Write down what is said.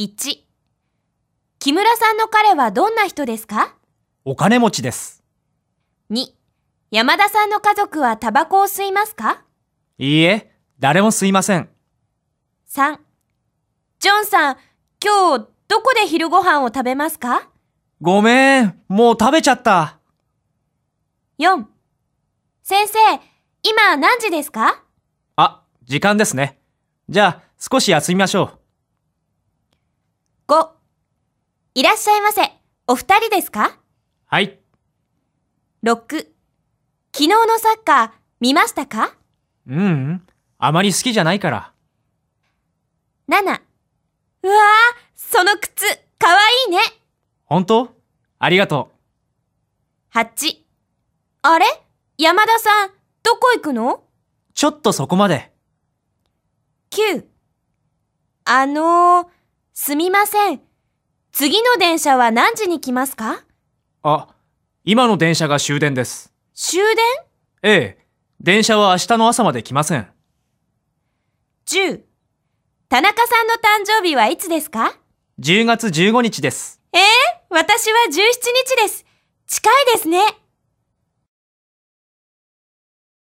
1、木村さんの彼はどんな人ですか？お金持ちです。?2、山田さんの家族はタバコを吸いますか？いいえ、誰も吸いません。?3、ジョンさん、今日どこで昼ご飯を食べますか？ごめん、もう食べちゃった。?4、先生、今何時ですか？あ、時間ですね。じゃあ、少し休みましょう。?5、いらっしゃいませ。お二人ですか？はい。?6、昨日のサッカー見ましたか？ううん、あまり好きじゃないから。?7、うわー、その靴、かわいいね。本当？ありがと8、あれ？山田さん、どこ行くの？う。ちょっとそこまで。?9、あのー、すみません。次の電車は何時に来ますか？あ、今の電車が終電です。終電？ええ、電車は明日の朝まで来ません。?10、田中さんの誕生日はいつですか？10月15日です。えー、私は17日です。近いですね。